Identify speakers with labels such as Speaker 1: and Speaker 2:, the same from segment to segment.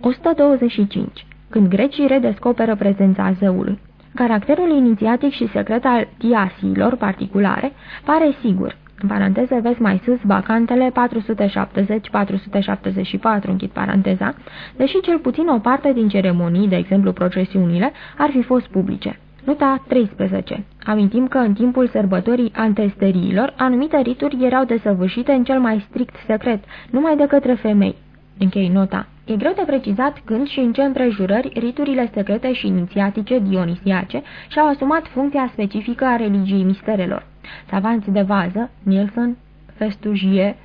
Speaker 1: 125. Când grecii redescoperă prezența zeului. Caracterul inițiatic și secret al diasiilor particulare pare sigur. În paranteză vezi mai sus vacantele 470-474, închid paranteza, deși cel puțin o parte din ceremonii, de exemplu procesiunile, ar fi fost publice. Nota 13. Amintim că în timpul sărbătorii antesteriilor, anumite rituri erau desăvârșite în cel mai strict secret, numai de către femei. Închei nota. E greu de precizat când și în ce împrejurări riturile secrete și inițiatice dionisiace și-au asumat funcția specifică a religiei misterelor. Savanți de vază, Nielsen, Festugie,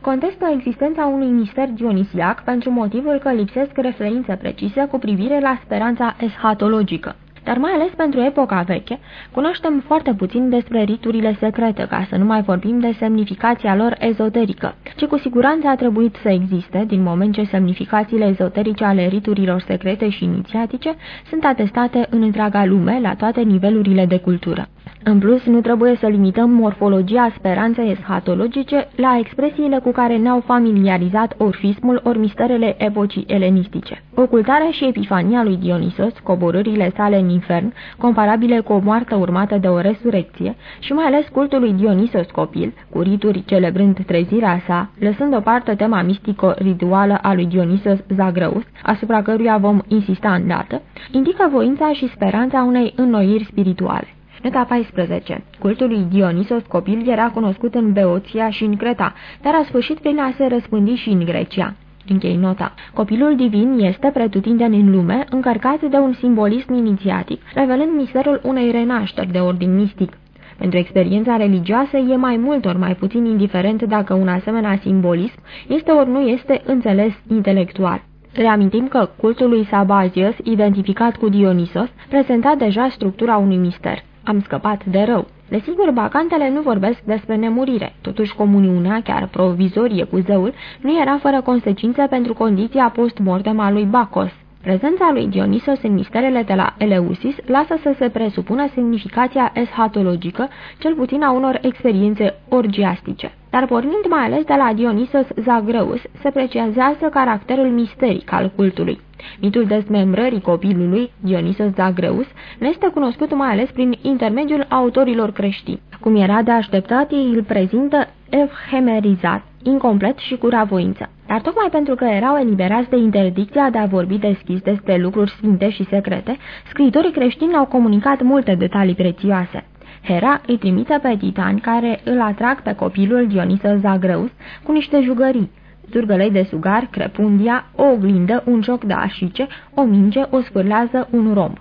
Speaker 1: contestă existența unui mister dionisiac pentru motivul că lipsesc referințe precise cu privire la speranța eschatologică. Dar mai ales pentru epoca veche, cunoaștem foarte puțin despre riturile secrete, ca să nu mai vorbim de semnificația lor ezoterică, ci cu siguranță a trebuit să existe, din moment ce semnificațiile ezoterice ale riturilor secrete și inițiatice sunt atestate în întreaga lume, la toate nivelurile de cultură. În plus, nu trebuie să limităm morfologia speranței eschatologice la expresiile cu care ne-au familiarizat orfismul ori misterele epocii elenistice. Ocultarea și epifania lui Dionisos, coborârile sale în infern, comparabile cu o moarte urmată de o resurecție, și mai ales cultul lui Dionisos copil, cu rituri celebrând trezirea sa, lăsând o parte tema mistico-rituală a lui Dionisos Zagreus, asupra căruia vom insista îndată, indică voința și speranța unei înnoiri spirituale. Nota 14. Cultul lui Dionisos copil era cunoscut în Beoția și în Creta, dar a sfârșit prin a se răspândi și în Grecia. Închei nota. Copilul divin este pretutindeni în lume, încărcat de un simbolism inițiatic, revelând misterul unei renașteri de ordin mistic. Pentru experiența religioasă e mai mult ori mai puțin indiferent dacă un asemenea simbolism este ori nu este înțeles intelectual. Reamintim că cultul lui Sabazios, identificat cu Dionisos, prezenta deja structura unui mister. Am scăpat de rău. Desigur, bacantele nu vorbesc despre nemurire, totuși comuniunea, chiar provizorie cu zeul, nu era fără consecințe pentru condiția post-mortem a lui Bacos. Prezența lui Dionisos în misterele de la Eleusis lasă să se presupună semnificația eschatologică, cel puțin a unor experiențe orgiastice. Dar pornind mai ales de la Dionisos Zagreus, se precizează caracterul misteric al cultului. Mitul dezmembrării copilului, Dionisos Zagreus, ne este cunoscut mai ales prin intermediul autorilor creștini. Cum era de așteptat, ei îl prezintă evhemerizat, incomplet și cu ravoință. Dar tocmai pentru că erau eliberați de interdicția de a vorbi deschis despre lucruri sfinte și secrete, scriitorii creștini au comunicat multe detalii prețioase. Hera îi trimite pe titani care îl atrag pe copilul Dionisos Zagreus cu niște jugării, zurgălei de sugar, crepundia, o oglindă, un joc de așice, o minge, o sfârlează, un rom.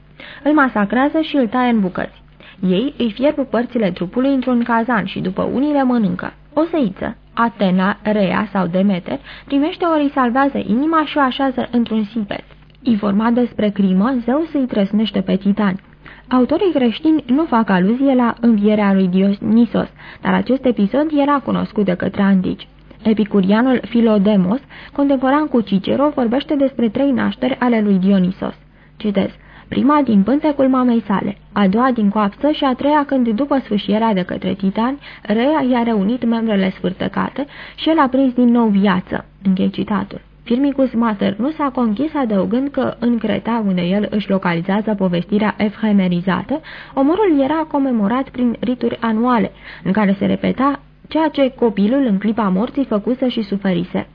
Speaker 1: Îl masacrează și îl taie în bucăți. Ei îi fierb părțile trupului într-un cazan și după unii le mănâncă. O seiță, Atena, Rea sau Demeter, primește ori îi salvează inima și o așează într-un sipet. Informat despre crimă, Zeus îi trăsnește pe titani. Autorii creștini nu fac aluzie la învierea lui Dionisos, dar acest episod era cunoscut de către antici. Epicurianul Filodemos, contemporan cu Cicero, vorbește despre trei nașteri ale lui Dionisos. Citez. Prima din pântecul mamei sale, a doua din coapsă și a treia când, după sfâșierea de către titani, Rea i-a reunit membrele sfârtăcate și el a prins din nou viață. Închei citatul. Firmicus Mater nu s-a conchis adăugând că în Creta, unde el își localizează povestirea efhemerizată, omorul era comemorat prin rituri anuale, în care se repeta ceea ce copilul în clipa morții făcuse și suferise.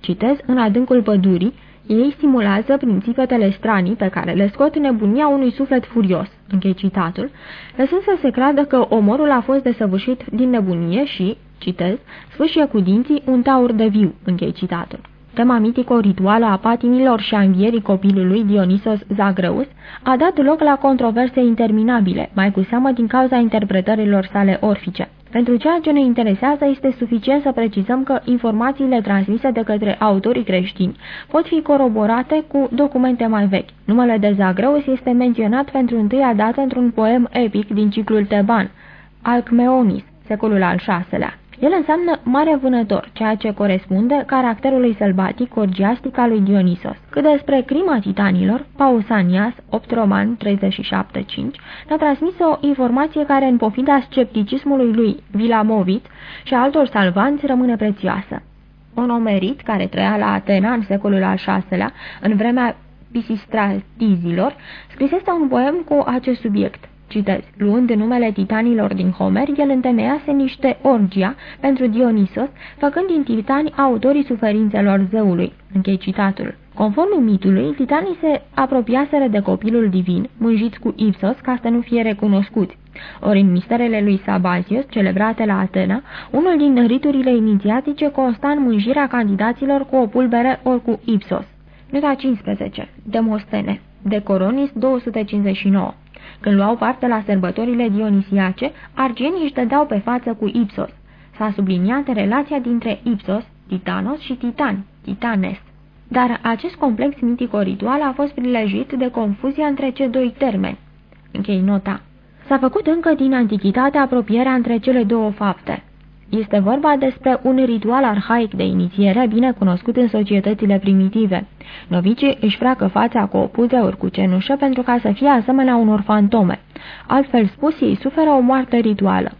Speaker 1: Citez, în adâncul pădurii, ei simulează prin țipetele stranii pe care le scot nebunia unui suflet furios, închei citatul, lăsând să se creadă că omorul a fost desăvârșit din nebunie și, citez, sfâșie cu dinții un taur de viu, închei citatul. Tema mitico-rituală a patimilor și a învierii copilului Dionisos Zagreus a dat loc la controverse interminabile, mai cu seamă din cauza interpretărilor sale orfice. Pentru ceea ce ne interesează este suficient să precizăm că informațiile transmise de către autorii creștini pot fi coroborate cu documente mai vechi. Numele de Zagreus este menționat pentru întâia dată într-un poem epic din ciclul Teban, Alcmeonis, secolul al VI-lea. El înseamnă mare vânător, ceea ce corespunde caracterului sălbatic orgiastic al lui Dionisos. Cât despre crima titanilor, Pausanias, 8 roman 37-5, ne-a transmis o informație care, în pofida scepticismului lui Vilamovit și altor salvanți, rămâne prețioasă. un omerit care trăia la Atena în secolul al VI-lea, în vremea pisistratizilor, scrisese un poem cu acest subiect. Citez, luând numele titanilor din Homer, el întemeiase niște orgia pentru Dionisos, făcând din titani autorii suferințelor zeului. Închei citatul. Conform mitului, titanii se apropiaseră de copilul divin, mânjiți cu Ipsos ca să nu fie recunoscuți. Ori în misterele lui Sabazios, celebrate la Atena, unul din riturile inițiatice consta în mânjirea candidaților cu o pulbere ori cu Ipsos. Nota 15. Demostene. De Coronis 259. Când luau parte la sărbătorile dionisiace, argenii își dădeau pe față cu Ipsos. S-a subliniat relația dintre Ipsos, Titanos și Titani, Titanes. Dar acest complex mitico-ritual a fost prilejit de confuzia între cei doi termeni. Închei nota. S-a făcut încă din antichitate apropierea între cele două fapte. Este vorba despre un ritual arhaic de inițiere bine cunoscut în societățile primitive. Novicii își freacă fața cu o puză ori cu cenușă pentru ca să fie asemenea unor fantome. Altfel spus, ei suferă o moarte rituală.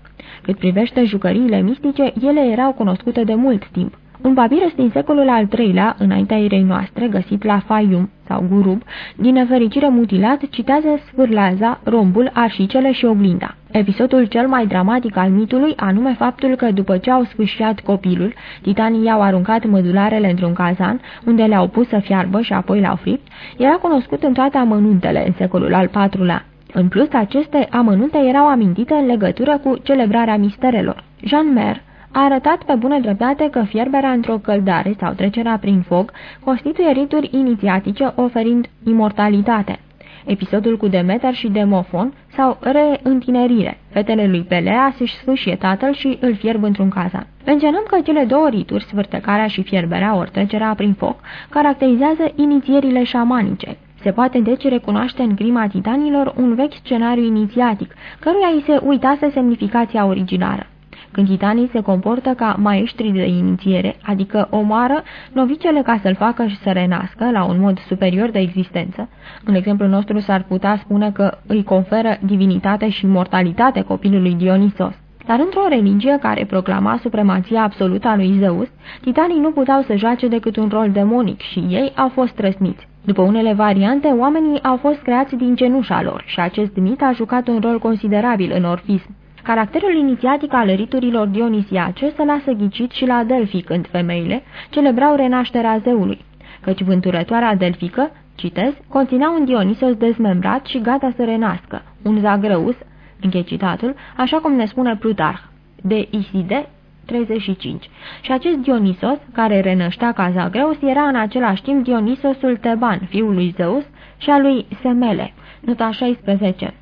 Speaker 1: Cât privește jucăriile mistice, ele erau cunoscute de mult timp. Un papirus din secolul al III-lea, înaintea erei noastre, găsit la Fayum sau Gurub, din nefericire mutilat, citează sfârleaza, rombul, arșicele și oglinda. Episodul cel mai dramatic al mitului, anume faptul că după ce au sfâșiat copilul, titanii i-au aruncat mădularele într-un cazan, unde le-au pus să fiarbă și apoi le-au fript, era cunoscut în toate amănuntele în secolul al IV-lea. În plus, aceste amănunte erau amintite în legătură cu celebrarea misterelor. Jean Mer, a arătat pe bună dreptate că fierberea într-o căldare sau trecerea prin foc constituie rituri inițiatice oferind imortalitate. Episodul cu Demeter și Demofon sau reîntinerire. Fetele lui Pelea să-și sfâșie tatăl și îl fierb într-un cazan. Menționăm că cele două rituri, sfârtecarea și fierberea ori trecerea prin foc, caracterizează inițierile șamanice. Se poate deci recunoaște în grima titanilor un vechi scenariu inițiatic, căruia îi se uitase semnificația originară. Când titanii se comportă ca maestri de inițiere, adică omoară novicele ca să-l facă și să renască la un mod superior de existență, în exemplul nostru s-ar putea spune că îi conferă divinitate și mortalitate copilului Dionisos. Dar într-o religie care proclama supremația absolută a lui Zeus, titanii nu puteau să joace decât un rol demonic și ei au fost trăsniți. După unele variante, oamenii au fost creați din cenușa lor și acest mit a jucat un rol considerabil în orfism. Caracterul inițiatic al riturilor dionisiace se lasă ghicit și la Delphi când femeile celebrau renașterea zeului, căci vânturătoarea delfică, citez, conținea un Dionisos dezmembrat și gata să renască, un zagrăus, închei citatul, așa cum ne spune Plutarh, de Iside 35. Și acest Dionisos, care renăștea ca Zagreus, era în același timp Dionisosul Teban, fiul lui Zeus, și al lui Semele. Nota 16.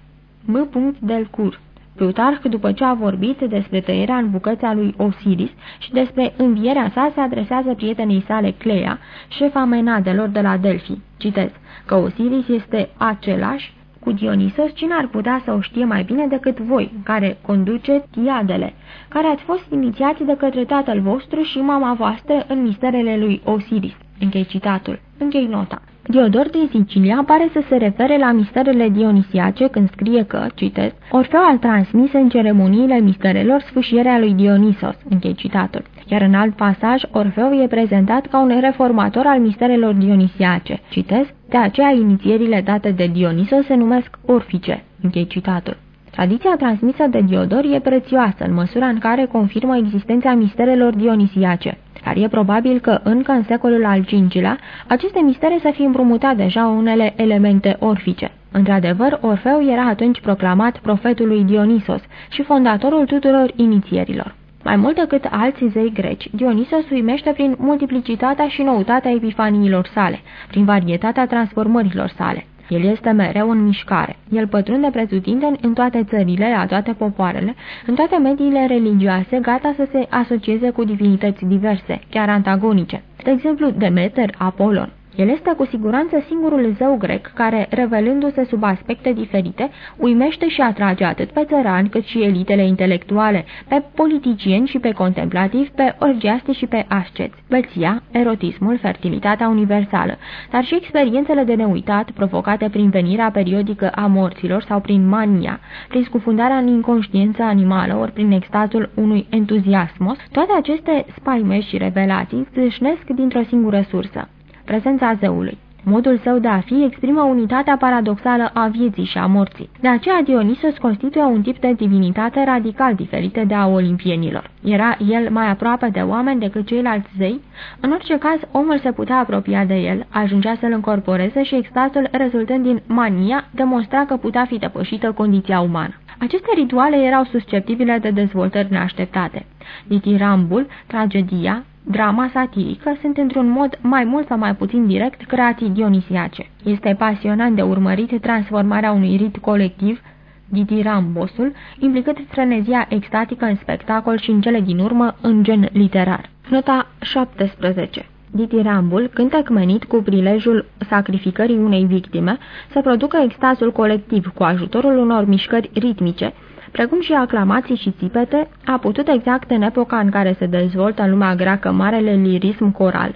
Speaker 1: M. del Cur Plutarh, după ce a vorbit despre tăierea în bucăți a lui Osiris și despre învierea sa, se adresează prietenei sale Clea, șefa menadelor de la Delphi. Citez, că Osiris este același cu Dionisos, cine ar putea să o știe mai bine decât voi, care conduceți tiadele, care ați fost inițiați de către tatăl vostru și mama voastră în misterele lui Osiris. Închei citatul. Închei nota. Diodor din Sicilia pare să se refere la misterele dionisiace când scrie că, citesc, Orfeu a transmis în ceremoniile misterelor sfâșierea lui Dionisos, închei citatul. Iar în alt pasaj, Orfeu e prezentat ca un reformator al misterelor dionisiace, citesc, de aceea inițierile date de Dionisos se numesc orfice, închei citatul. Tradiția transmisă de Diodor e prețioasă în măsura în care confirmă existența misterelor dionisiace dar e probabil că încă în secolul al V-lea aceste mistere să fi împrumutat deja unele elemente orfice. Într-adevăr, Orfeu era atunci proclamat profetul lui Dionisos și fondatorul tuturor inițierilor. Mai mult decât alți zei greci, Dionisos uimește prin multiplicitatea și noutatea epifaniilor sale, prin varietatea transformărilor sale. El este mereu în mișcare. El pătrunde pretutindeni în toate țările, la toate popoarele, în toate mediile religioase, gata să se asocieze cu divinități diverse, chiar antagonice. De exemplu, Demeter, Apolon. El este cu siguranță singurul zeu grec care, revelându-se sub aspecte diferite, uimește și atrage atât pe țărani cât și elitele intelectuale, pe politicieni și pe contemplativi, pe orgiaste și pe asceți. Băția, erotismul, fertilitatea universală, dar și experiențele de neuitat provocate prin venirea periodică a morților sau prin mania, prin scufundarea în inconștiență animală ori prin extazul unui entuziasmos, toate aceste spaime și revelații zâșnesc dintr-o singură sursă prezența zeului. Modul său de a fi exprimă unitatea paradoxală a vieții și a morții. De aceea Dionisos constituie un tip de divinitate radical diferită de a olimpienilor. Era el mai aproape de oameni decât ceilalți zei? În orice caz, omul se putea apropia de el, ajungea să-l încorporeze și extazul rezultând din mania demonstra că putea fi depășită condiția umană. Aceste rituale erau susceptibile de dezvoltări neașteptate. Ditirambul, tragedia, Drama satirică sunt într-un mod mai mult sau mai puțin direct creații dionisiace. Este pasionant de urmărit transformarea unui rit colectiv, ditirambosul, implicând frenezia extatică în spectacol și în cele din urmă în gen literar. Nota 17 Ditirambul, cântec menit cu prilejul sacrificării unei victime, să producă extazul colectiv cu ajutorul unor mișcări ritmice, precum și aclamații și țipete, a putut exact în epoca în care se dezvoltă în lumea greacă marele lirism coral,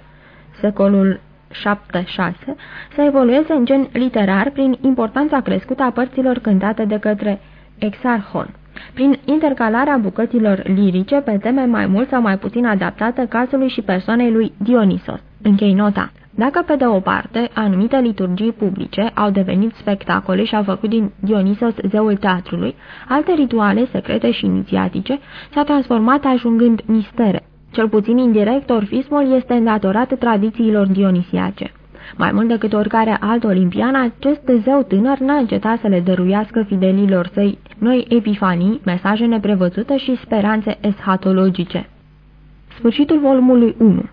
Speaker 1: secolul 7-6, să evolueze în gen literar prin importanța crescută a părților cântate de către Exarhon, prin intercalarea bucăților lirice pe teme mai mult sau mai puțin adaptate cazului și persoanei lui Dionisos. Închei nota. Dacă, pe de o parte, anumite liturgii publice au devenit spectacole și au făcut din Dionisos zeul teatrului, alte rituale secrete și inițiatice s-au transformat ajungând mistere. Cel puțin indirect, orfismul este îndatorat tradițiilor dionisiace. Mai mult decât oricare alt olimpian, acest zeu tânăr n-a încetat să le dăruiască fidelilor săi noi epifanii, mesaje neprevăzute și speranțe eschatologice. Sfârșitul volumului 1